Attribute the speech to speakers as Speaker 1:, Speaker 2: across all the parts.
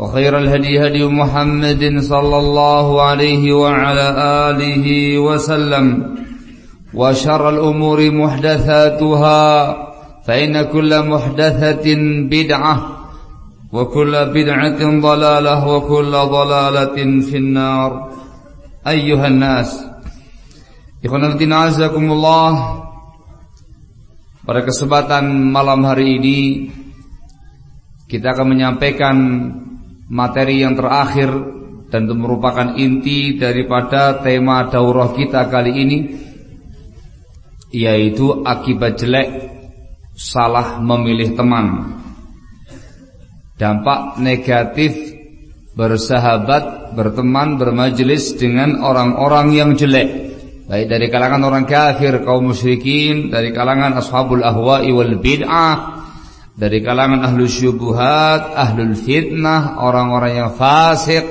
Speaker 1: وخير الهدي هدي محمد صلى الله عليه وعلى آله وسلم وشر الأمور محدثاتها فإن كل محدثة بدعة وكل بدعة ضلالة وكل ضلالة في النار أيها الناس Ikhwan عزكم الله Pada kesempatan malam hari ini Kita akan menyampaikan materi yang terakhir dan itu merupakan inti daripada tema daurah kita kali ini yaitu akibat jelek salah memilih teman. Dampak negatif bersahabat, berteman, bermajelis dengan orang-orang yang jelek. Baik dari kalangan orang kafir, kaum musyrikin, dari kalangan ashabul ahwa'i wal bid'ah, dari kalangan ahlu syubuhat, ahlul fitnah, orang-orang yang fasik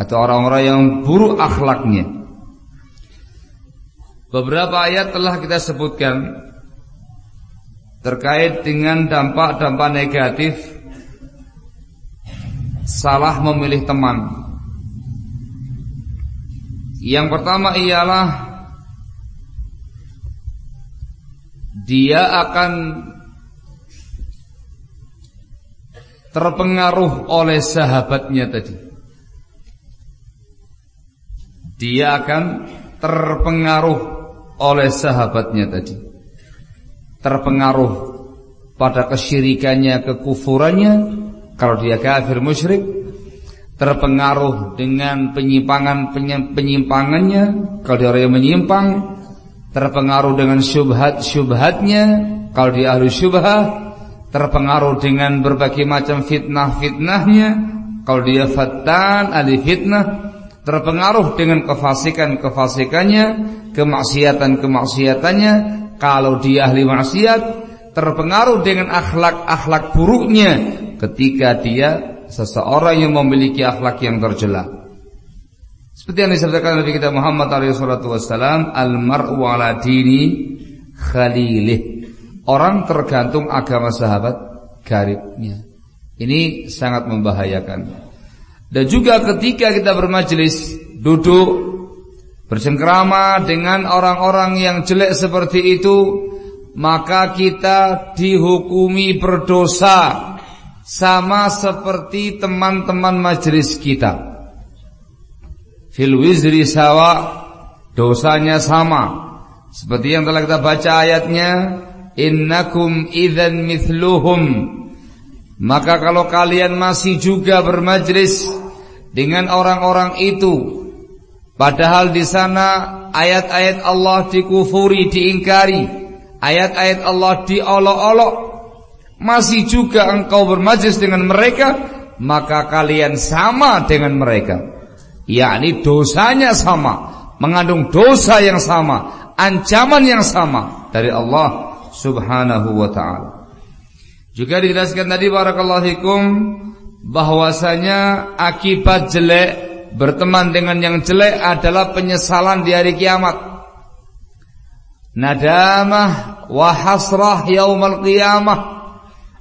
Speaker 1: atau orang-orang yang buruk akhlaknya. Beberapa ayat telah kita sebutkan terkait dengan dampak-dampak negatif salah memilih teman. Yang pertama ialah dia akan terpengaruh oleh sahabatnya tadi. Dia akan terpengaruh oleh sahabatnya tadi. Terpengaruh pada kesyirikannya, kekufurannya, kalau dia kafir musyrik, terpengaruh dengan penyimpangan penyimpangannya, kalau dia orang yang menyimpang, terpengaruh dengan syubhat-syubhatnya, kalau dia ahli syubhah, terpengaruh dengan berbagai macam fitnah-fitnahnya. Kalau dia fatan ahli fitnah terpengaruh dengan kefasikan-kefasikannya kemaksiatan-kemaksiatannya. Kalau dia ahli maksiat terpengaruh dengan akhlak-akhlak buruknya ketika dia seseorang yang memiliki akhlak yang tercela. Seperti yang disebutkan Nabi kita Muhammad SAW al-mar'u ala dini khalilih Orang tergantung agama sahabat garibnya. Ini sangat membahayakan. Dan juga ketika kita bermajelis, duduk bersengkrama dengan orang-orang yang jelek seperti itu, maka kita dihukumi berdosa sama seperti teman-teman majelis kita. Fil wizri sawa dosanya sama. Seperti yang telah kita baca ayatnya, innakum idzan mithluhum maka kalau kalian masih juga bermajlis dengan orang-orang itu Padahal di sana ayat-ayat Allah dikufuri, diingkari, ayat-ayat Allah diolok-olok. Masih juga engkau bermajlis dengan mereka, maka kalian sama dengan mereka. Yakni dosanya sama, mengandung dosa yang sama, ancaman yang sama dari Allah Subhanahu wa taala. Juga dijelaskan tadi barakallahu fikum bahwasanya akibat jelek berteman dengan yang jelek adalah penyesalan di hari kiamat. Nadamah wa hasrah yaumal qiyamah.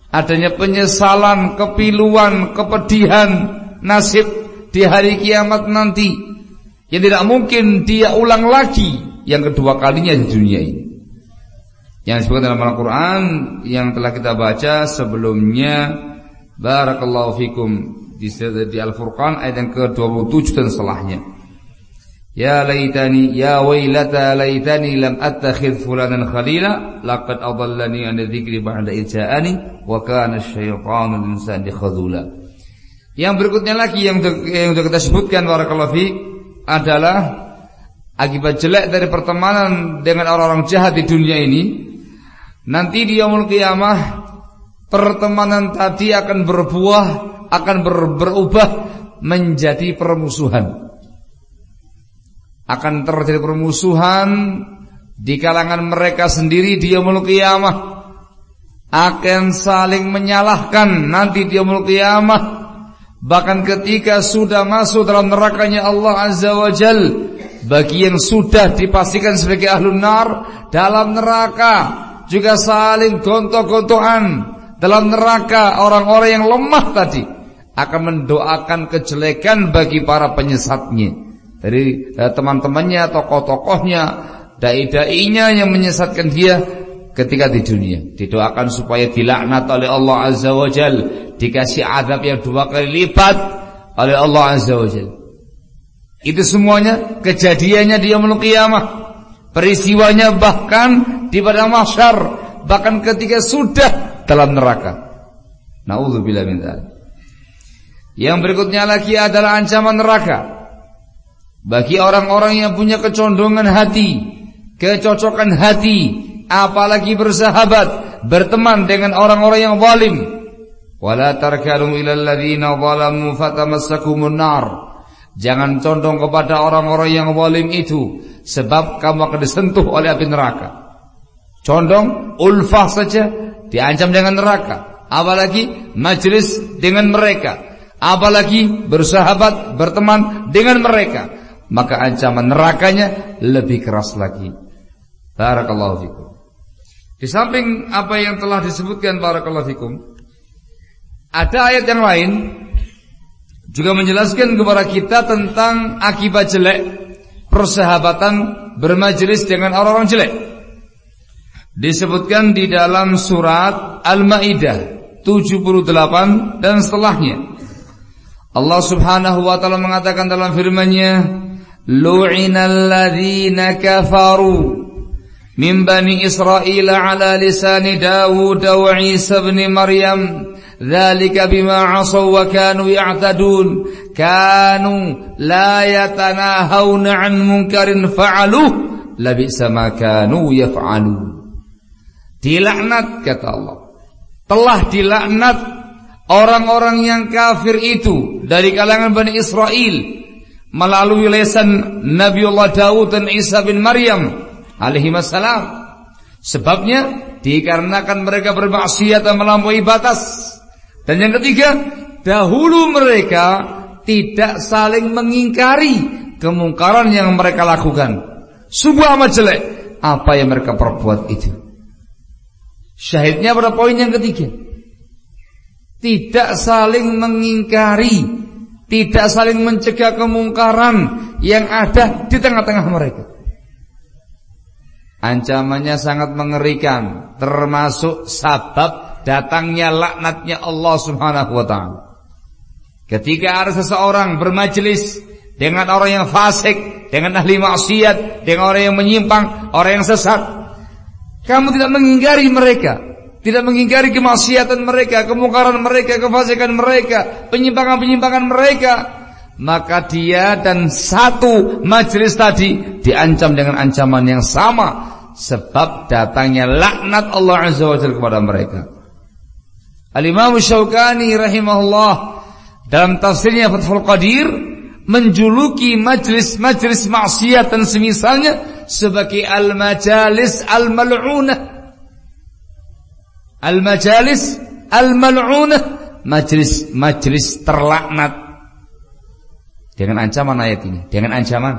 Speaker 1: Adanya penyesalan, kepiluan, kepedihan nasib di hari kiamat nanti. Yang tidak mungkin dia ulang lagi yang kedua kalinya di dunia ini. Yang disebutkan dalam Al-Quran yang telah kita baca sebelumnya Barakallahu fikum di, di Al-Furqan ayat yang ke-27 dan setelahnya. Ya laitani ya wailata laitani lam attakhidh fulanan khalila laqad adallani an dzikri ba'da idza'ani wa kana asyaitanu lil-insani khadula. Yang berikutnya lagi yang yang sudah kita sebutkan barakallahu fi adalah akibat jelek dari pertemanan dengan orang-orang jahat di dunia ini nanti di yaumul qiyamah pertemanan tadi akan berbuah akan ber, berubah menjadi permusuhan. Akan terjadi permusuhan di kalangan mereka sendiri di yaumul qiyamah. Akan saling menyalahkan nanti di yaumul qiyamah. Bahkan ketika sudah masuk dalam nerakanya Allah Azza wa Jal Bagi yang sudah dipastikan sebagai ahlun nar Dalam neraka Juga saling gontok-gontokan Dalam neraka orang-orang yang lemah tadi akan mendoakan kejelekan bagi para penyesatnya dari eh, teman-temannya, tokoh-tokohnya, dai-dainya yang menyesatkan dia ketika di dunia. Didoakan supaya dilaknat oleh Allah Azza wa Jal, dikasih adab yang dua kali lipat oleh Allah Azza wa Jal. Itu semuanya kejadiannya di yaumul qiyamah. Peristiwanya bahkan di pada mahsyar, bahkan ketika sudah dalam neraka. Nauzubillah min dzalik. Yang berikutnya lagi adalah ancaman neraka. Bagi orang-orang yang punya kecondongan hati, kecocokan hati, apalagi bersahabat, berteman dengan orang-orang yang zalim. Wala tarkanu ilal ladzina zalamu fatamassakumun nar. Jangan condong kepada orang-orang yang zalim itu sebab kamu akan disentuh oleh api neraka. Condong ulfah saja diancam dengan neraka, apalagi majlis dengan mereka apalagi bersahabat, berteman dengan mereka, maka ancaman nerakanya lebih keras lagi. Barakallahu fikum. Di samping apa yang telah disebutkan barakallahu fikum, ada ayat yang lain juga menjelaskan kepada kita tentang akibat jelek persahabatan bermajelis dengan orang-orang jelek. Disebutkan di dalam surat Al-Maidah 78 dan setelahnya. Allah Subhanahu wa taala mengatakan dalam firman-Nya, "Lu'inal kafaru min bani Israil ala lisani Dawud wa Isa ibn Maryam." Dzalika bima 'asaw wa kanu ya'tadun. Kanu la yatanahawna 'an munkarin fa'aluh labisa ma kanu yaf'alu Dilaknat kata Allah. Telah dilaknat orang-orang yang kafir itu dari kalangan Bani Israel melalui lesan Nabiullah Daud dan Isa bin Maryam alaihi wassalam. Sebabnya dikarenakan mereka bermaksiat dan melampaui batas. Dan yang ketiga, dahulu mereka tidak saling mengingkari kemungkaran yang mereka lakukan. Sebuah amat jelek apa yang mereka perbuat itu. Syahidnya pada poin yang ketiga tidak saling mengingkari, tidak saling mencegah kemungkaran yang ada di tengah-tengah mereka. Ancamannya sangat mengerikan, termasuk sabab datangnya laknatnya Allah Subhanahu wa taala. Ketika ada seseorang bermajelis dengan orang yang fasik, dengan ahli maksiat, dengan orang yang menyimpang, orang yang sesat, kamu tidak mengingkari mereka, tidak mengingkari kemaksiatan mereka, kemungkaran mereka, kefasikan mereka, penyimpangan-penyimpangan mereka. maka dia dan satu majelis tadi diancam dengan ancaman yang sama sebab datangnya laknat Allah Azza wa Jalla kepada mereka. Al-Imam Syaukani rahimahullah dalam tafsirnya Fathul Qadir menjuluki majlis-majlis maksiat dan semisalnya sebagai al-majalis al-mal'unah. Al-majalis al-mal'unah, majlis-majlis terlaknat dengan ancaman ayat ini, dengan ancaman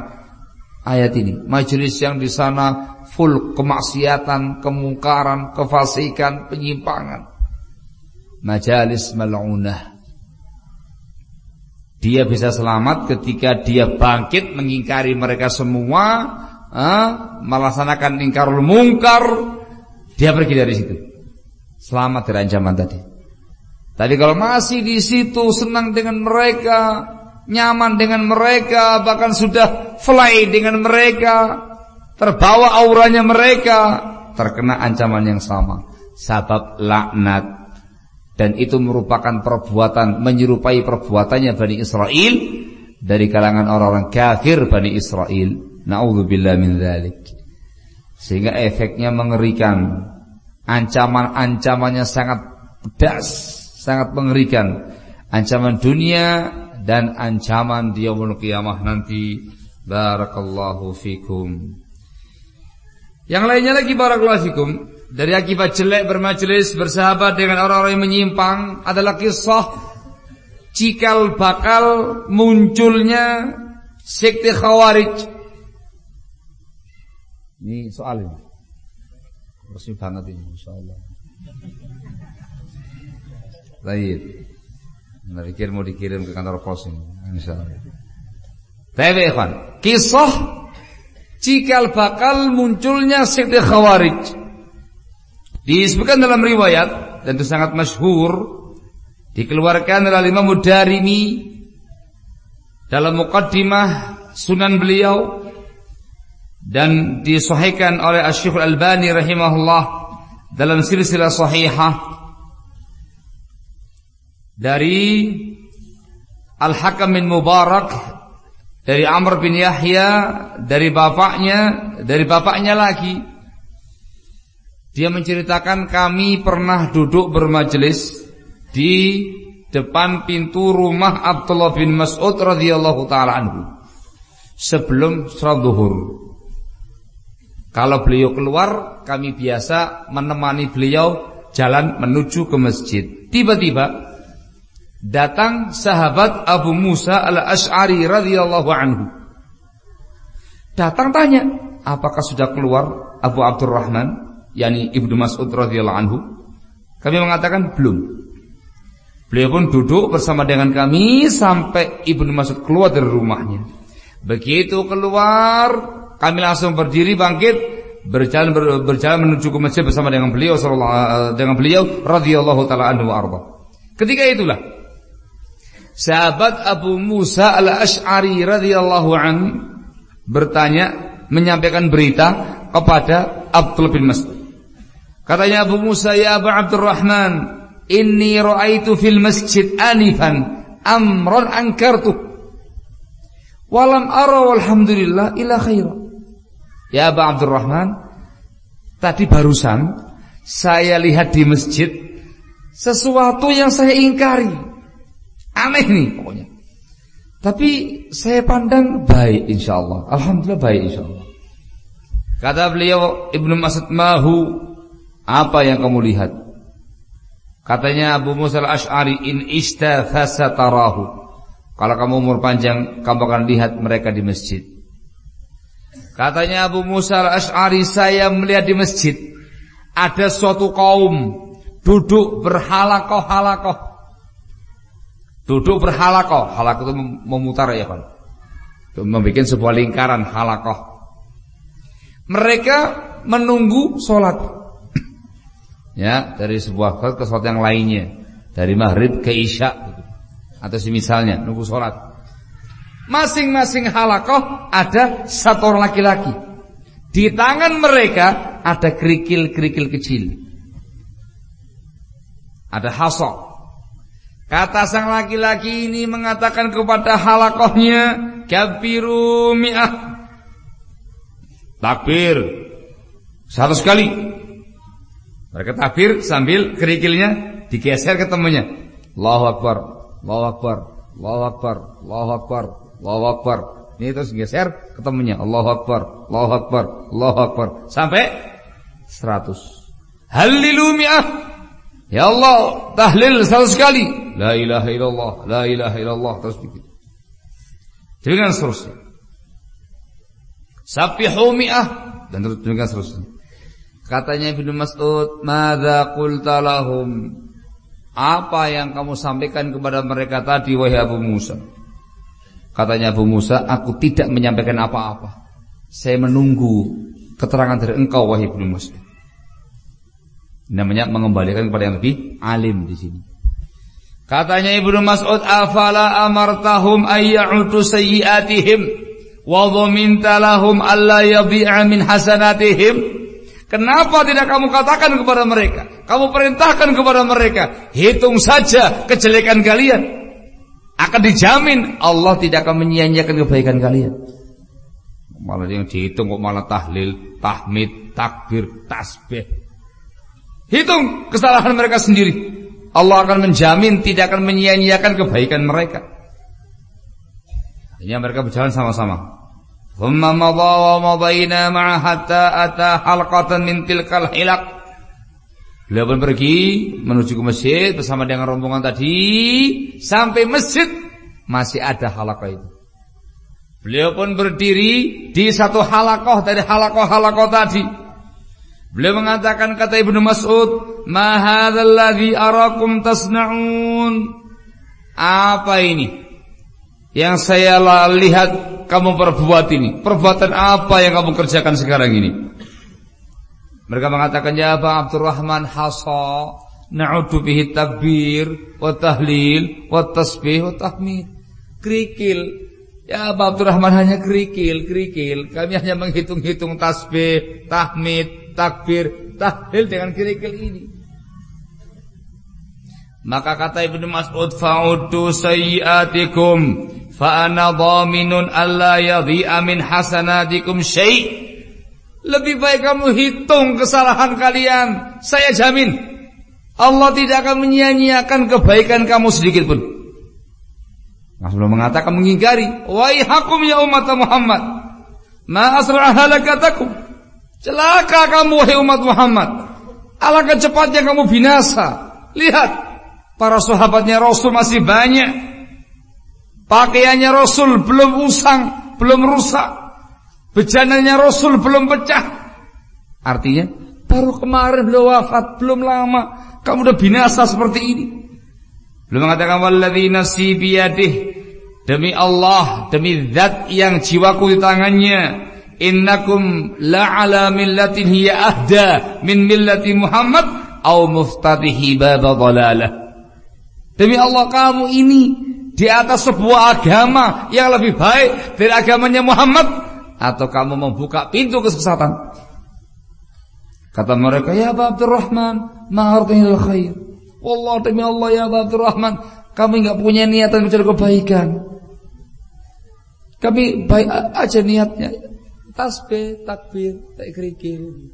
Speaker 1: ayat ini. Majelis yang di sana full kemaksiatan, kemungkaran, kefasikan, penyimpangan. Majalis mal'unah. Dia bisa selamat ketika dia bangkit mengingkari mereka semua, eh, melaksanakan ingkarul mungkar, dia pergi dari situ. Selamat dari ancaman tadi. Tadi kalau masih di situ senang dengan mereka, nyaman dengan mereka, bahkan sudah fly dengan mereka, terbawa auranya mereka, terkena ancaman yang sama, sabab laknat. Dan itu merupakan perbuatan menyerupai perbuatannya Bani Israel dari kalangan orang-orang kafir Bani Israel. Nauzubillah min dzalik. Sehingga efeknya mengerikan. Ancaman-ancamannya sangat pedas, sangat mengerikan. Ancaman dunia dan ancaman di yaumul qiyamah nanti. Barakallahu fikum. Yang lainnya lagi barakallahu fikum dari akibat jelek bermajelis bersahabat dengan orang-orang yang menyimpang adalah kisah cikal bakal munculnya sekte khawarij. Ini soal ini. Resmi banget ini insyaallah. Baik. Nah, mau dikirim ke kantor pos ini. Insyaallah. Tapi ikhwan, kisah cikal bakal munculnya sekte Khawarij. Disebutkan dalam riwayat dan itu sangat masyhur dikeluarkan oleh Imam Mudarimi dalam muqaddimah sunan beliau dan disahihkan oleh Asy-Syaikh Al-Albani rahimahullah dalam silsilah sahihah dari Al-Hakam bin Mubarak dari Amr bin Yahya dari bapaknya dari bapaknya lagi dia menceritakan kami pernah duduk bermajelis di depan pintu rumah Abdullah bin Mas'ud radhiyallahu taala anhu sebelum salat zuhur. Kalau beliau keluar, kami biasa menemani beliau jalan menuju ke masjid. Tiba-tiba datang sahabat Abu Musa al-Ash'ari radhiyallahu anhu. Datang tanya, apakah sudah keluar Abu Abdurrahman, yakni Ibnu Mas'ud radhiyallahu anhu? Kami mengatakan belum. Beliau pun duduk bersama dengan kami sampai Ibnu Mas'ud keluar dari rumahnya. Begitu keluar, kami langsung berdiri bangkit berjalan ber, berjalan menuju ke masjid bersama dengan beliau sallallahu dengan beliau radhiyallahu taala anhu arba. Ketika itulah sahabat Abu Musa al-Ash'ari radhiyallahu an bertanya menyampaikan berita kepada Abdul bin Mas'ud. Katanya Abu Musa ya Abu Abdurrahman, inni ra'aitu fil masjid anifan amran ankartu. Walam ara walhamdulillah ila khair. Ya Abu Abdurrahman, tadi barusan saya lihat di masjid sesuatu yang saya ingkari. Aneh nih pokoknya. Tapi saya pandang baik insya Allah. Alhamdulillah baik insya Allah. Kata beliau Ibnu Mas'ud Mahu apa yang kamu lihat? Katanya Abu Musa al-Ash'ari in ista fasatarahu. Kalau kamu umur panjang kamu akan lihat mereka di masjid. Katanya Abu Musa al-Ash'ari saya melihat di masjid ada suatu kaum duduk berhalakoh-halakoh Duduk berhalakoh. Halakoh itu memutar ya kan. Membuat sebuah lingkaran halakoh. Mereka menunggu sholat. Ya, dari sebuah sholat ke sholat yang lainnya. Dari maghrib ke isya. Atau semisalnya, nunggu sholat. Masing-masing halakoh ada satu orang laki-laki. Di tangan mereka ada kerikil-kerikil kecil. Ada hasok Kata sang laki-laki ini mengatakan kepada halakohnya, Kabiru mi'ah. Takbir. Satu sekali. Mereka takbir sambil kerikilnya digeser ke temannya. Allahu Akbar, Allahu Akbar, Allahu Akbar, Allahu Akbar, Allahu Akbar. Ini terus geser ke temannya. Allahu Akbar, Allahu Akbar, Allahu Akbar. Sampai 100. Halilu mi'ah. Ya Allah, tahlil satu sekali. La ilaha illallah, la ilaha illallah. Terus begitu. Dengan seterusnya. Sabihu mi'ah. Dan terus dengan seterusnya. Katanya Ibnu Mas'ud, "Madza qulta lahum?" Apa yang kamu sampaikan kepada mereka tadi wahai Abu Musa? Katanya Abu Musa, aku tidak menyampaikan apa-apa. Saya menunggu keterangan dari engkau wahai Ibnu Mas'ud. Namanya mengembalikan kepada yang lebih alim di sini. Katanya Ibnu Mas'ud, "Afala amartahum ayyutu sayyi'atihim wa dhaminta alla yadhi'a min hasanatihim?" Kenapa tidak kamu katakan kepada mereka? Kamu perintahkan kepada mereka, hitung saja kejelekan kalian. Akan dijamin Allah tidak akan menyia-nyiakan kebaikan kalian. Malah yang dihitung kok malah tahlil, tahmid, takbir, tasbih. Hitung kesalahan mereka sendiri. Allah akan menjamin tidak akan menyia-nyiakan kebaikan mereka. Hanya mereka berjalan sama-sama. ثم مضى ومضينا معه حتى أتى حلقة من تلك الحلق Beliau pun pergi menuju ke masjid bersama dengan rombongan tadi sampai masjid masih ada halaqah itu. Beliau pun berdiri di satu halakoh dari halakoh-halakoh tadi. Beliau mengatakan kata Ibnu Mas'ud, "Ma hadzal arakum tasna'un?" Apa ini? Yang saya lihat kamu perbuat ini. Perbuatan apa yang kamu kerjakan sekarang ini? Mereka mengatakan ya Aba Abdurrahman hasa na'udu bihi takbir wa tahlil wa tasbih wa tahmid. Kerikil. Ya Aba Abdurrahman hanya kerikil, kerikil. Kami hanya menghitung-hitung tasbih, tahmid, takbir, tahlil dengan kerikil ini. Maka kata Ibnu Mas'ud fa'uddu sayyiatikum fa ana dhaminun alla yadhi'a min hasanatikum syai' Lebih baik kamu hitung kesalahan kalian, saya jamin Allah tidak akan menyia-nyiakan kebaikan kamu sedikit pun. Rasulullah mengatakan mengingkari, "Wahai hakum ya umat Muhammad, ma asra halakatakum." Celaka kamu wahai umat Muhammad. Alangkah cepatnya kamu binasa. Lihat, Para sahabatnya Rasul masih banyak. Pakaiannya Rasul belum usang, belum rusak. Bejananya Rasul belum pecah. Artinya, baru kemarin beliau wafat, belum lama. Kamu udah binasa seperti ini. Belum mengatakan walladzi nafsi biyadih. Demi Allah, demi zat yang jiwaku di tangannya. Innakum la'ala millatin hiya ahda min millati Muhammad au muftatihi baba dhalalah. Demi Allah kamu ini di atas sebuah agama yang lebih baik dari agamanya Muhammad atau kamu membuka pintu kesesatan? Kata mereka, "Ya Abu Abdurrahman, ma artinil khair." Wallah demi Allah ya Abu Abdurrahman, kami enggak punya niatan mencari kebaikan. Kami baik aja niatnya. Tasbih, takbir, takrikil.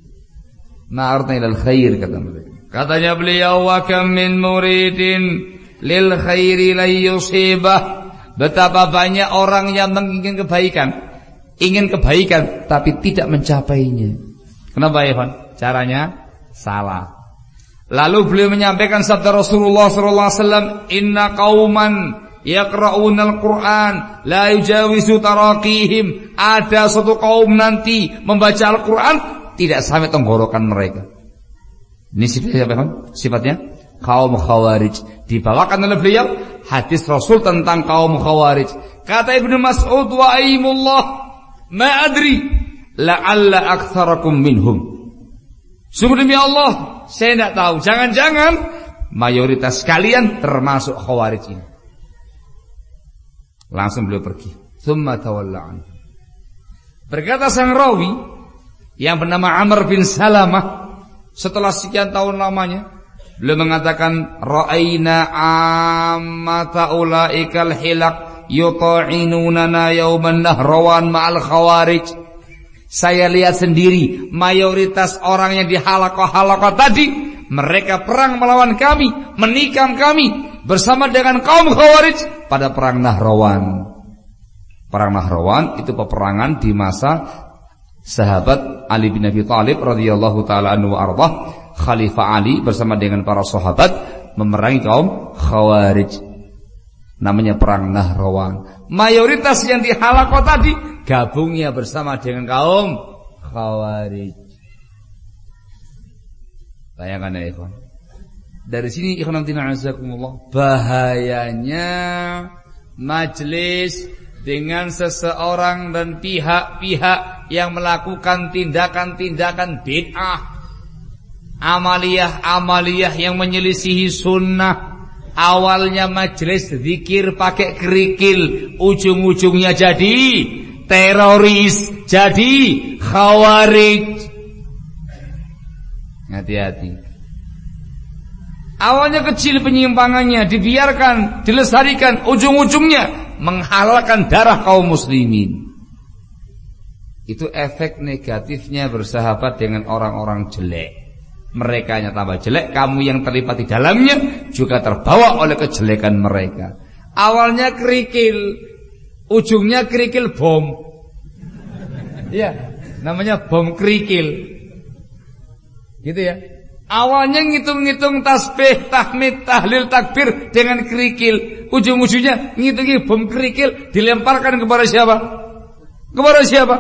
Speaker 1: Ma artinil khair kata mereka. Katanya beliau, "Wa kam min muridin lil khairi la yusibah. Betapa banyak orang yang menginginkan kebaikan, ingin kebaikan tapi tidak mencapainya. Kenapa Evan? Caranya salah. Lalu beliau menyampaikan sabda Rasulullah sallallahu alaihi wasallam, "Inna qauman yaqra'una al-Qur'an la yujawizu taraqihim." Ada suatu kaum nanti membaca Al-Qur'an tidak sampai tenggorokan mereka. Ini sifatnya apa, Sifatnya kaum Khawarij. Dibawakan oleh beliau hadis Rasul tentang kaum Khawarij. Kata Ibnu Mas'ud wa aimullah ma adri la'alla aktsarakum minhum. Sungguh demi Allah, saya tidak tahu. Jangan-jangan mayoritas kalian termasuk Khawarij ini. Langsung beliau pergi. Tsumma tawalla Berkata sang rawi yang bernama Amr bin Salamah setelah sekian tahun lamanya Beliau mengatakan ra'aina ammata ulaikal hilak yuta'inunana yauman nahrawan ma'al khawarij. Saya lihat sendiri mayoritas orang yang di halakoh-halakoh tadi mereka perang melawan kami, menikam kami bersama dengan kaum khawarij pada perang Nahrawan. Perang Nahrawan itu peperangan di masa sahabat Ali bin Abi Thalib radhiyallahu taala anhu ardah, Khalifah Ali bersama dengan para sahabat memerangi kaum Khawarij. Namanya perang Nahrawan. Mayoritas yang dihalakot tadi gabungnya bersama dengan kaum Khawarij. Bayangkan ya ikhwan. Dari sini ikhwan azakumullah bahayanya majlis dengan seseorang dan pihak-pihak yang melakukan tindakan-tindakan bid'ah amaliyah-amaliyah yang menyelisihi sunnah awalnya majelis zikir pakai kerikil ujung-ujungnya jadi teroris jadi khawarij hati-hati Awalnya kecil penyimpangannya Dibiarkan, dilestarikan Ujung-ujungnya menghalalkan darah kaum muslimin. Itu efek negatifnya bersahabat dengan orang-orang jelek. Mereka yang tambah jelek, kamu yang terlibat di dalamnya juga terbawa oleh kejelekan mereka. Awalnya kerikil, ujungnya kerikil bom. Iya, namanya bom kerikil. Gitu ya. Awalnya ngitung-ngitung tasbih, tahmid, tahlil, takbir dengan kerikil. Ujung-ujungnya ngitungi bom kerikil dilemparkan kepada siapa? Kepada siapa?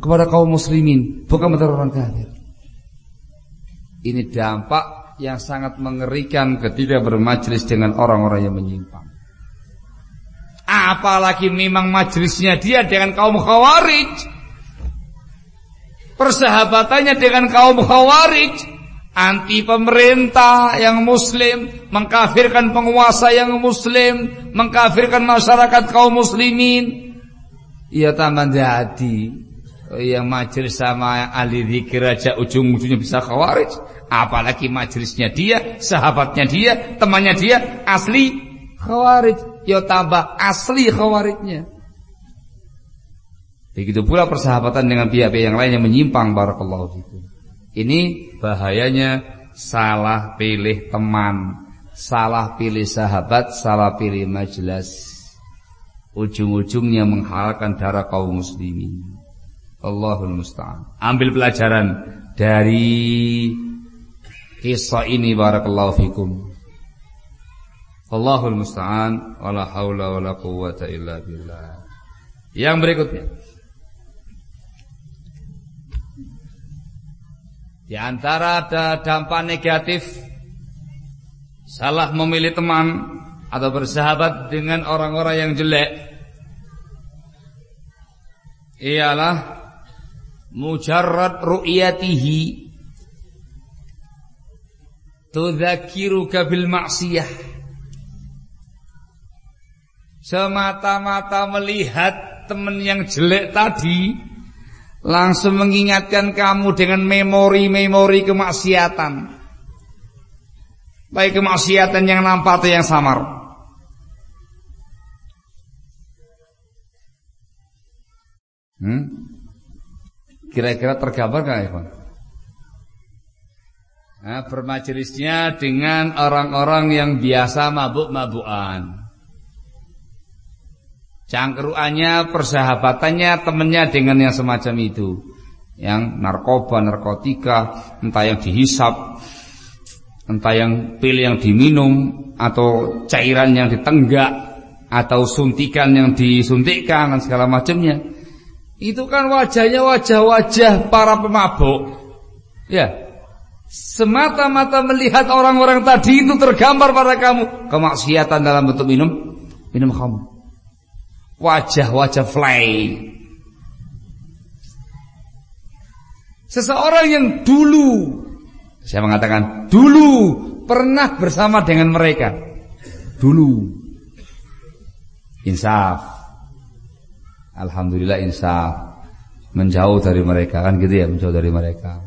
Speaker 1: Kepada kaum muslimin, bukan kepada orang kafir. Ini dampak yang sangat mengerikan ketika bermajlis dengan orang-orang yang menyimpang. Apalagi memang majlisnya dia dengan kaum khawarij. Persahabatannya dengan kaum khawarij. Anti pemerintah yang muslim mengkafirkan penguasa yang muslim mengkafirkan masyarakat kaum muslimin. Ia tambah jadi yang majelis sama ahli zikir aja ujung-ujungnya bisa khawarij apalagi majelisnya dia sahabatnya dia temannya dia asli khawarij ya tambah asli khawarijnya Begitu pula persahabatan dengan pihak-pihak yang lain yang menyimpang barakallahu fikum. Ini bahayanya salah pilih teman, salah pilih sahabat, salah pilih majelis. Ujung-ujungnya menghalalkan darah kaum muslimin. Allahul musta'an. Ambil pelajaran dari kisah ini barakallahu fikum. Allahul musta'an wala haula wala quwwata illa billah. Yang berikutnya Di antara ada dampak negatif salah memilih teman atau bersahabat dengan orang-orang yang jelek ialah mujarrad ru'yatihi tudzakiruka bil maksiyah semata-mata melihat teman yang jelek tadi Langsung mengingatkan kamu dengan memori-memori kemaksiatan. Baik kemaksiatan yang nampak atau yang samar. Hmm? Kira-kira tergambar gak Ikhwan? Nah, bermajelisnya dengan orang-orang yang biasa mabuk-mabukan. Cangkruannya, persahabatannya, temennya dengan yang semacam itu. Yang narkoba, narkotika, entah yang dihisap, entah yang pil yang diminum, atau cairan yang ditenggak, atau suntikan yang disuntikkan, dan segala macamnya. Itu kan wajahnya wajah-wajah para pemabuk. Ya, semata-mata melihat orang-orang tadi itu tergambar pada kamu kemaksiatan dalam bentuk minum minum khamr wajah-wajah fly. Seseorang yang dulu saya mengatakan dulu pernah bersama dengan mereka. Dulu. Insaf. Alhamdulillah insaf. Menjauh dari mereka kan gitu ya, menjauh dari mereka.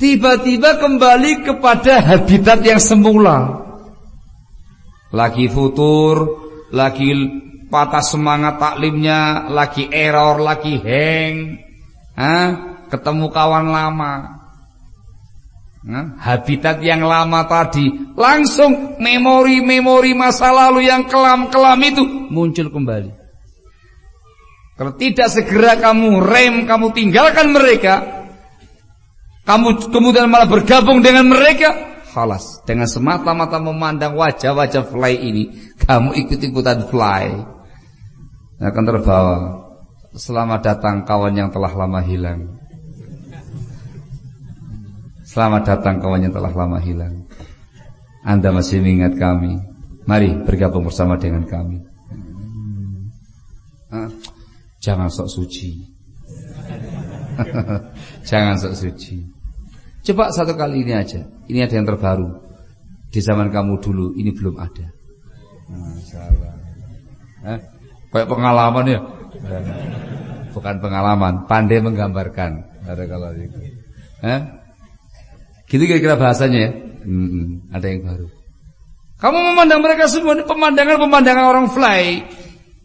Speaker 1: Tiba-tiba kembali kepada habitat yang semula. Lagi futur, lagi patah semangat taklimnya, lagi error, lagi hang, Hah? ketemu kawan lama. Nah, habitat yang lama tadi langsung memori-memori masa lalu yang kelam-kelam itu muncul kembali. Kalau tidak segera kamu rem, kamu tinggalkan mereka, kamu kemudian malah bergabung dengan mereka, halas. Dengan semata-mata memandang wajah-wajah fly ini, kamu ikut-ikutan fly. Akan terbawa. Selamat datang kawan yang telah lama hilang. Selamat datang kawan yang telah lama hilang. Anda masih mengingat kami. Mari bergabung bersama dengan kami. Jangan sok suci. Jangan sok suci. Coba satu kali ini aja. Ini ada yang terbaru. Di zaman kamu dulu ini belum ada. Masalah. Eh, kayak pengalaman ya. Bukan pengalaman, pandai menggambarkan. Ada kalau itu. Eh? Gitu kira-kira bahasanya ya. Hmm, ada yang baru. Kamu memandang mereka semua pemandangan-pemandangan orang fly.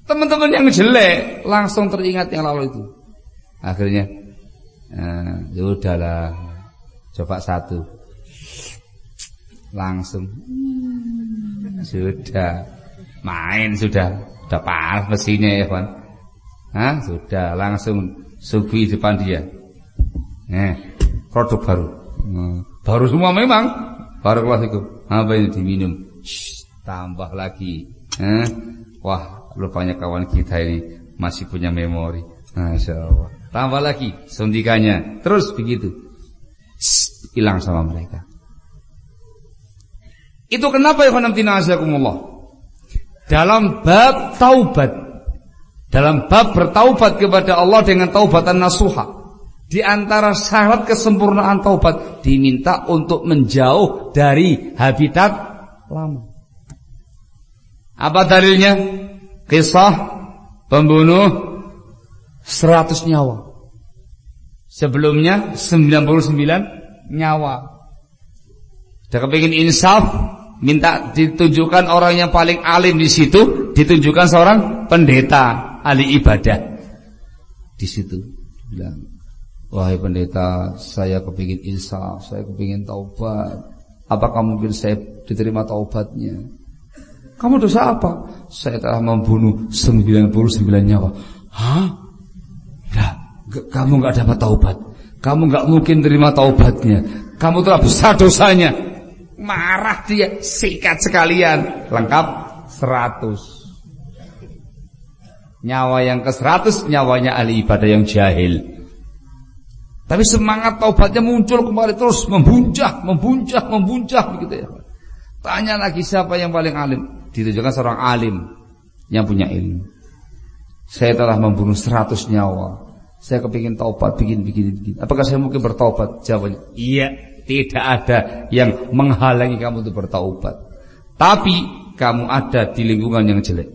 Speaker 1: Teman-teman yang jelek langsung teringat yang lalu itu. Akhirnya, eh, ya udahlah Coba satu. Langsung. Sudah. Main sudah. Sudah panas mesinnya ya kan. Hah? Sudah langsung suguhi depan dia. Eh, produk baru. Hmm. Baru semua memang. Baru kelas itu. Apa ini diminum? Shh, tambah lagi. Eh? Wah, rupanya kawan kita ini masih punya memori. Masya Allah. Tambah lagi suntikannya. Terus begitu hilang sama mereka. Itu kenapa ya azakumullah. Dalam bab taubat, dalam bab bertaubat kepada Allah dengan taubatan nasuha, di antara syarat kesempurnaan taubat diminta untuk menjauh dari habitat lama. Apa dalilnya? Kisah pembunuh 100 nyawa. Sebelumnya 99 nyawa. Sudah kepingin insaf, minta ditunjukkan orang yang paling alim di situ, ditunjukkan seorang pendeta ahli ibadah. Di situ bilang, "Wahai pendeta, saya kepingin insaf, saya kepingin taubat. Apakah mungkin saya diterima taubatnya?" Kamu dosa apa? Saya telah membunuh 99 nyawa. Hah? Enggak kamu nggak dapat taubat. Kamu nggak mungkin terima taubatnya. Kamu telah besar dosanya. Marah dia, sikat sekalian. Lengkap 100. Nyawa yang ke 100 nyawanya ahli ibadah yang jahil. Tapi semangat taubatnya muncul kembali terus membuncah, membuncah, membuncah begitu ya. Tanya lagi siapa yang paling alim? Ditunjukkan seorang alim yang punya ilmu. Saya telah membunuh 100 nyawa. Saya kepingin taubat, bikin, bikin, bikin. Apakah saya mungkin bertaubat? Jawabnya, iya. Tidak ada yang menghalangi kamu untuk bertaubat. Tapi kamu ada di lingkungan yang jelek.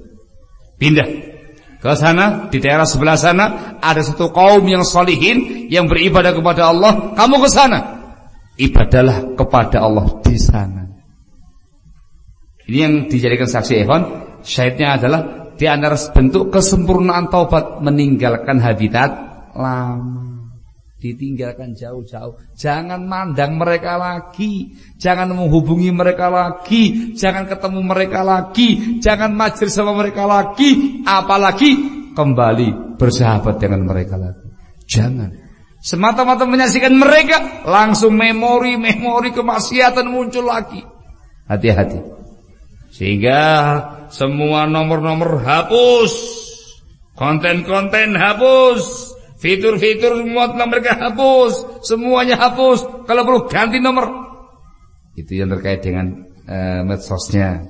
Speaker 1: Pindah ke sana, di daerah sebelah sana ada satu kaum yang solihin yang beribadah kepada Allah. Kamu ke sana, ibadalah kepada Allah di sana. Ini yang dijadikan saksi Evan. Syahidnya adalah di antara bentuk kesempurnaan taubat meninggalkan habitat lama ditinggalkan jauh-jauh. Jangan mandang mereka lagi, jangan menghubungi mereka lagi, jangan ketemu mereka lagi, jangan majlis sama mereka lagi, apalagi kembali bersahabat dengan mereka lagi. Jangan. Semata-mata menyaksikan mereka, langsung memori-memori kemaksiatan muncul lagi. Hati-hati. Sehingga semua nomor-nomor hapus, konten-konten hapus, Fitur-fitur semua mereka hapus, semuanya hapus. Kalau perlu ganti nomor. Itu yang terkait dengan uh, medsosnya.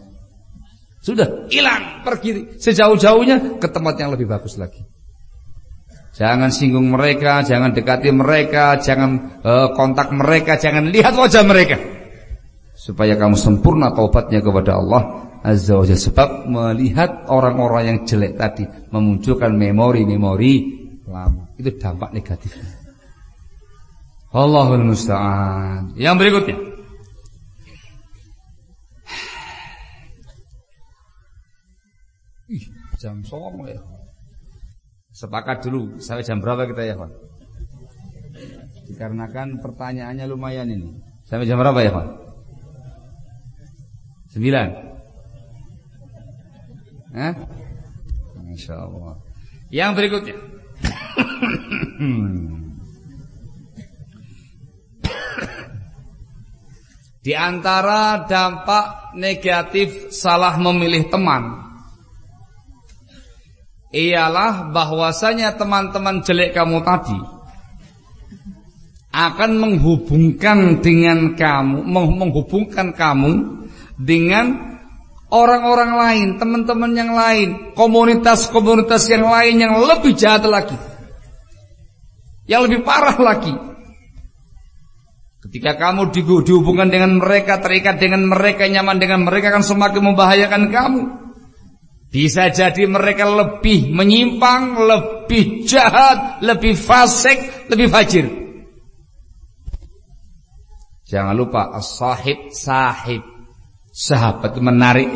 Speaker 1: Sudah hilang, pergi sejauh-jauhnya ke tempat yang lebih bagus lagi. Jangan singgung mereka, jangan dekati mereka, jangan uh, kontak mereka, jangan lihat wajah mereka. Supaya kamu sempurna taubatnya kepada Allah Azza wa sebab melihat orang-orang yang jelek tadi memunculkan memori-memori lama. Itu dampak negatifnya. Allahul musta'an. Yang berikutnya. Ih, jam songo ya. Sepakat dulu sampai jam berapa kita ya, Pak? Dikarenakan pertanyaannya lumayan ini. Sampai jam berapa ya, Pak? Sembilan. Hah? Masya Allah. Yang berikutnya. Di antara dampak negatif salah memilih teman ialah bahwasanya teman-teman jelek kamu tadi akan menghubungkan dengan kamu, menghubungkan kamu dengan orang-orang lain, teman-teman yang lain, komunitas-komunitas yang lain yang lebih jahat lagi. Yang lebih parah lagi. Ketika kamu dihubungkan dengan mereka, terikat dengan mereka, nyaman dengan mereka akan semakin membahayakan kamu. Bisa jadi mereka lebih menyimpang, lebih jahat, lebih fasik, lebih fajir. Jangan lupa sahib sahib sahabat menarik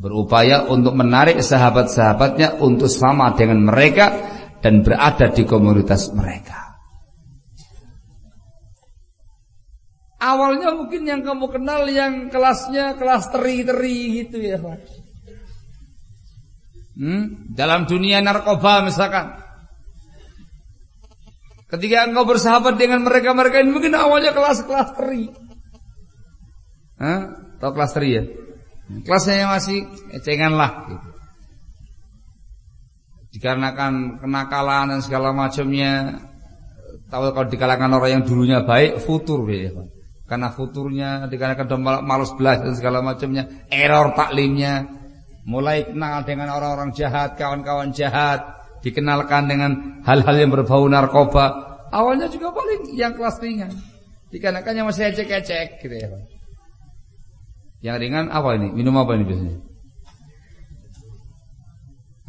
Speaker 1: berupaya untuk menarik sahabat-sahabatnya untuk sama dengan mereka dan berada di komunitas mereka. Awalnya mungkin yang kamu kenal yang kelasnya kelas teri-teri gitu ya. Hmm? Dalam dunia narkoba misalkan. Ketika engkau bersahabat dengan mereka-mereka ini mungkin awalnya kelas-kelas teri. Hah? Tahu kelas 3 ya? Kelasnya yang masih ecengan lah gitu. Dikarenakan kenakalan dan segala macamnya tahu kalau di kalangan orang yang dulunya baik futur ya. Karena futurnya dikarenakan udah malas belajar dan segala macamnya, error taklimnya, mulai kenal dengan orang-orang jahat, kawan-kawan jahat, dikenalkan dengan hal-hal yang berbau narkoba. Awalnya juga paling yang kelas ringan. Dikarenakan yang masih ecek-ecek gitu ya Pak. Yang ringan apa ini? Minum apa ini biasanya?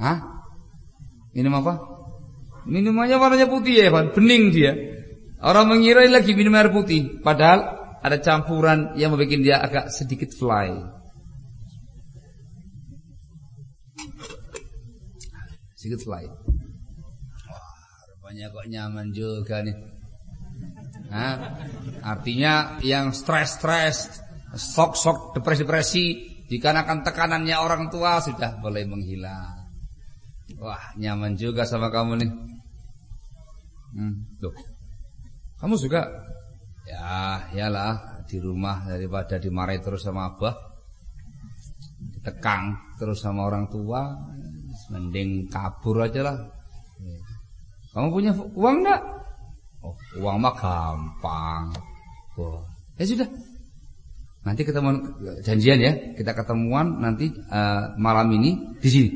Speaker 1: Hah? Minum apa? Minumannya warnanya putih ya, Pak. Bening dia. Orang mengira lagi minum air putih, padahal ada campuran yang membuat dia agak sedikit fly. Sedikit fly. Wah, rupanya kok nyaman juga nih. Hah? Artinya yang stres-stres sok-sok depresi-depresi dikarenakan tekanannya orang tua sudah boleh menghilang. Wah, nyaman juga sama kamu nih. Hmm, tuh. Kamu suka? Ya, iyalah di rumah daripada dimarahi terus sama abah. Ditekang terus sama orang tua, mending kabur aja lah. Kamu punya uang enggak? Oh, uang mah gampang. Wah, ya sudah, Nanti ketemu janjian ya, kita ketemuan nanti uh, malam ini di sini.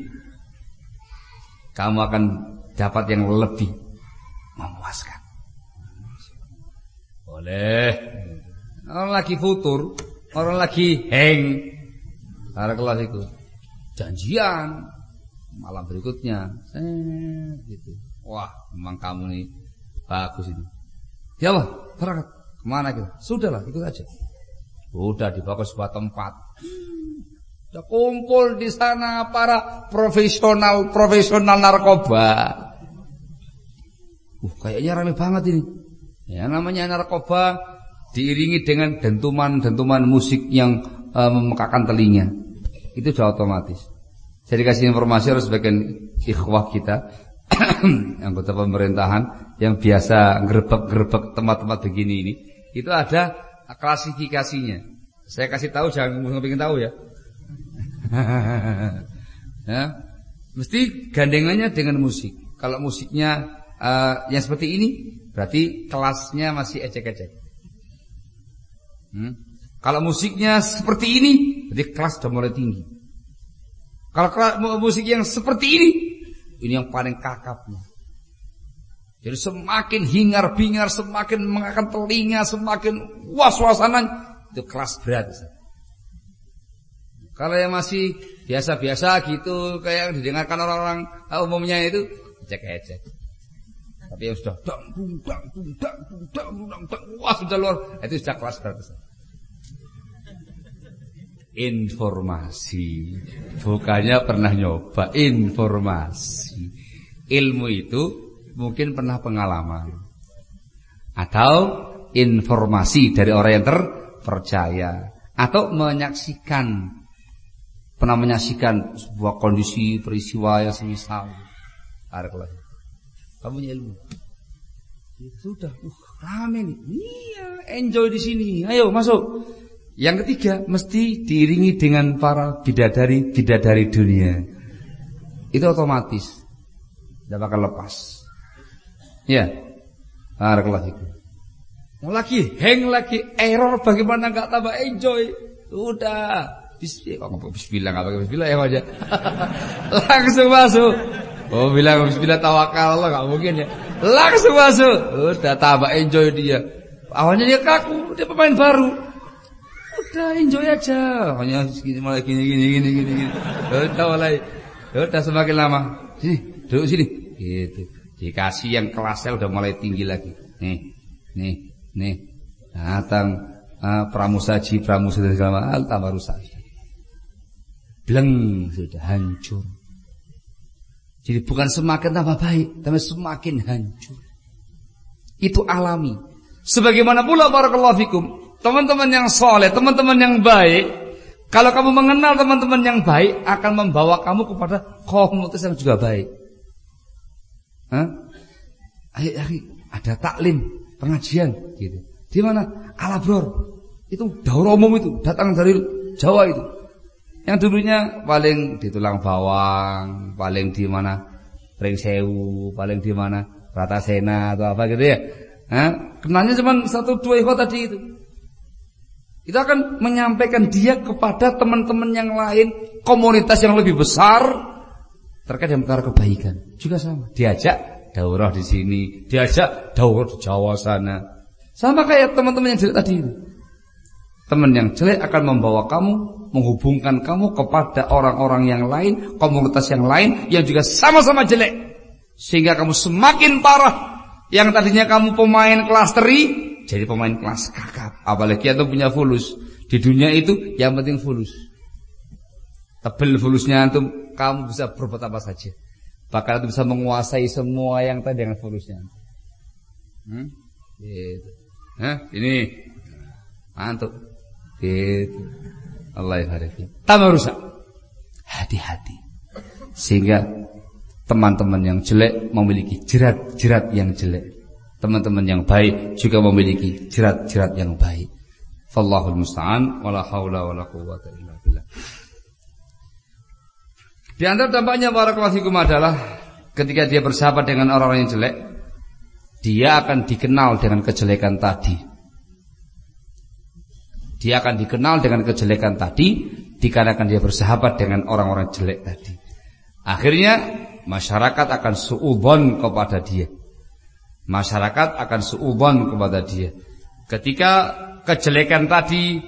Speaker 1: Kamu akan dapat yang lebih memuaskan. Boleh. Orang lagi futur, orang lagi hang. Para kelas itu janjian malam berikutnya. Eh, gitu. Wah, memang kamu nih bagus ini. Ya Allah, berangkat. Ke mana kita? Sudahlah, ikut aja. Sudah dibawa ke sebuah tempat. Kumpul di sana para profesional-profesional narkoba. Uh, kayaknya rame banget ini. Ya, namanya narkoba diiringi dengan dentuman-dentuman musik yang uh, memekakan telinga. Itu sudah otomatis. Saya dikasih informasi harus sebagian ikhwah kita anggota pemerintahan yang biasa gerbek-gerbek tempat-tempat begini ini itu ada klasifikasinya. Saya kasih tahu jangan pengen tahu ya. ya. Mesti gandengannya dengan musik. Kalau musiknya uh, yang seperti ini berarti kelasnya masih ecek-ecek. Hmm? Kalau musiknya seperti ini berarti kelas sudah mulai tinggi. Kalau musik yang seperti ini ini yang paling kakapnya. Jadi semakin hingar-bingar, semakin mengakan telinga, semakin wah suasana itu kelas berat. Kalau yang masih biasa-biasa gitu, kayak yang didengarkan orang-orang umumnya itu cek cek. Tapi yang sudah dang dang dang dang dang dang dang wah sudah luar itu sudah kelas berapa? Informasi. Bukannya pernah nyoba informasi. Ilmu itu mungkin pernah pengalaman. Atau informasi dari orang yang terpercaya atau menyaksikan pernah menyaksikan sebuah kondisi peristiwa yang semisal. Barakallah. Kamu punya ilmu. Ya, sudah, uh, rame nih. Iya, enjoy di sini. Ayo masuk. Yang ketiga, mesti diiringi dengan para bidadari bidadari dunia. Itu otomatis. Tidak bakal lepas. Ya. Barakallah Mau lagi hang lagi error bagaimana nggak tambah enjoy? Udah. Bismillah, kok bismillah enggak pakai bismillah ya aja. Langsung masuk. Oh bilang bismillah tawakal Allah enggak mungkin ya. Langsung masuk. Udah tambah enjoy dia. Awalnya dia kaku, dia pemain baru. Udah enjoy aja. Hanya segini mulai gini gini gini gini gini. Udah mulai. Udah semakin lama. Sini, duduk sini. Gitu. Dikasih yang kelasnya udah mulai tinggi lagi. Nih, nih. Nih, datang uh, pramusaji, pramusaji segala macam tambah rusak. Bleng sudah hancur. Jadi bukan semakin tambah baik, tapi semakin hancur. Itu alami. Sebagaimana pula barakallahu fikum, teman-teman yang soleh, teman-teman yang baik, kalau kamu mengenal teman-teman yang baik akan membawa kamu kepada komunitas yang juga baik. Hah? Ada taklim, pengajian gitu. Di mana? Alabror. Itu daur umum itu, datang dari Jawa itu. Yang dulunya paling di tulang bawang, paling di mana? Pring Sewu, paling di mana? Rata Sena atau apa gitu ya. Nah, kenalnya cuma satu dua ikhwah tadi itu. Itu akan menyampaikan dia kepada teman-teman yang lain, komunitas yang lebih besar terkait dengan perkara kebaikan. Juga sama. Diajak daurah di sini, diajak daurah di Jawa sana. Sama kayak teman-teman yang jelek tadi. Teman yang jelek akan membawa kamu, menghubungkan kamu kepada orang-orang yang lain, komunitas yang lain yang juga sama-sama jelek. Sehingga kamu semakin parah. Yang tadinya kamu pemain kelas teri, jadi pemain kelas kakap. Apalagi itu punya fulus. Di dunia itu yang penting fulus. Tebel fulusnya antum, kamu bisa berbuat apa saja. Bahkan itu bisa menguasai semua yang tadi dengan fulusnya. Hmm? Gitu. Hah? Ini mantap. Gitu. Allah ya Tambah rusak. Hati-hati. Sehingga teman-teman yang jelek memiliki jerat-jerat yang jelek. Teman-teman yang baik juga memiliki jerat-jerat yang baik. Fallahul musta'an wala haula wala quwwata illa. Di antara para fikum adalah ketika dia bersahabat dengan orang-orang yang jelek, dia akan dikenal dengan kejelekan tadi. Dia akan dikenal dengan kejelekan tadi dikarenakan dia bersahabat dengan orang-orang jelek tadi. Akhirnya masyarakat akan suubon kepada dia. Masyarakat akan suubon kepada dia. Ketika kejelekan tadi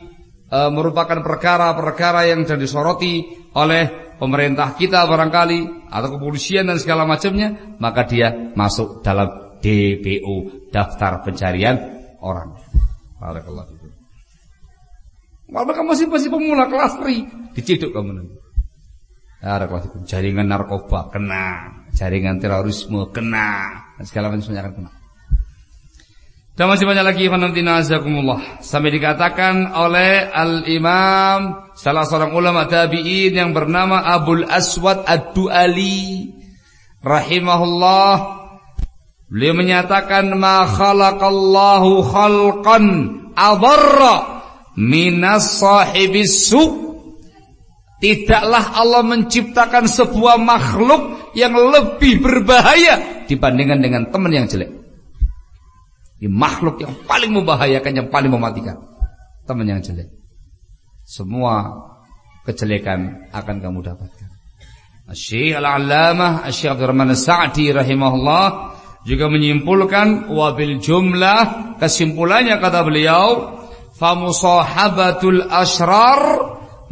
Speaker 1: e, merupakan perkara-perkara yang sudah disoroti oleh pemerintah kita barangkali atau kepolisian dan segala macamnya, maka dia masuk dalam DPO daftar pencarian orang. Barakallahu Kalau kamu masih masih pemula kelas 3, diciduk kamu nanti. Barakallahu Jaringan narkoba kena, jaringan terorisme kena, segala macamnya akan kena. Dan masih banyak lagi Sampai dikatakan oleh Al-Imam Salah seorang ulama tabi'in yang bernama Abul Aswad Ad-Du'ali Rahimahullah Beliau menyatakan Ma khalaqallahu khalqan Adarra Minas sahibis su. Tidaklah Allah menciptakan sebuah makhluk Yang lebih berbahaya Dibandingkan dengan teman yang jelek ini makhluk yang paling membahayakan, yang paling mematikan. Teman yang jelek. Semua kejelekan akan kamu dapatkan. Syekh Al-Allamah Syekh Abdurrahman Sa'di rahimahullah juga menyimpulkan wabil jumlah kesimpulannya kata beliau famusahabatul asrar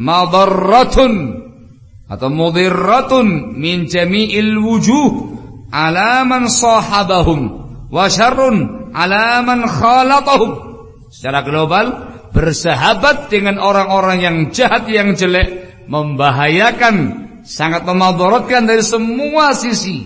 Speaker 1: madarratun atau mudirratun min jami'il wujuh ala man sahabahum wa syarrun ala. Secara global bersahabat dengan orang-orang yang jahat yang jelek membahayakan sangat memadaratkan dari semua sisi.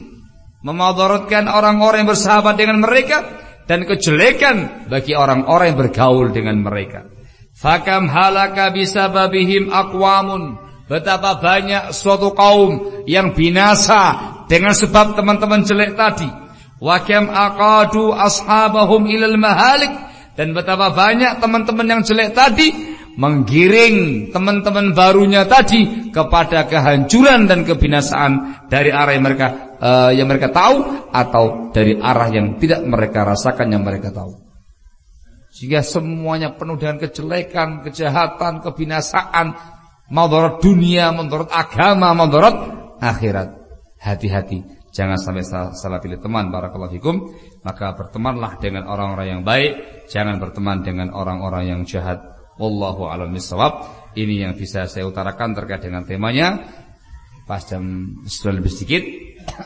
Speaker 1: Memadaratkan orang-orang yang bersahabat dengan mereka dan kejelekan bagi orang-orang yang bergaul dengan mereka. Fakam halaka bisababihim aqwamun. Betapa banyak suatu kaum yang binasa dengan sebab teman-teman jelek tadi. Wa kam aqadu ashabahum ilal mahalik dan betapa banyak teman-teman yang jelek tadi menggiring teman-teman barunya tadi kepada kehancuran dan kebinasaan dari arah yang mereka uh, yang mereka tahu atau dari arah yang tidak mereka rasakan yang mereka tahu. Sehingga semuanya penuh dengan kejelekan, kejahatan, kebinasaan, madarat dunia, madarat agama, madarat akhirat. Hati-hati, jangan sampai salah, salah pilih teman barakallahu fikum. Maka bertemanlah dengan orang-orang yang baik, jangan berteman dengan orang-orang yang jahat. Wallahu a'lam bishawab. Ini yang bisa saya utarakan terkait dengan temanya. Pas jam sudah lebih sedikit.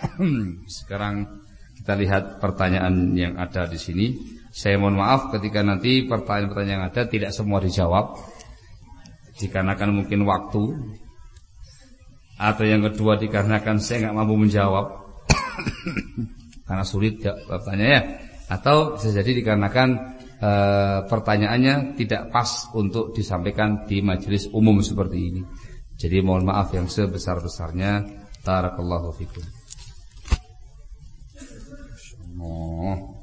Speaker 1: Sekarang kita lihat pertanyaan yang ada di sini. Saya mohon maaf ketika nanti pertanyaan-pertanyaan ada tidak semua dijawab. Dikarenakan mungkin waktu atau yang kedua dikarenakan saya nggak mampu menjawab karena sulit ya, pertanyaannya, ya atau bisa jadi dikarenakan e, pertanyaannya tidak pas untuk disampaikan di majelis umum seperti ini. Jadi mohon maaf yang sebesar-besarnya. Tarakallahu fikum. Oh.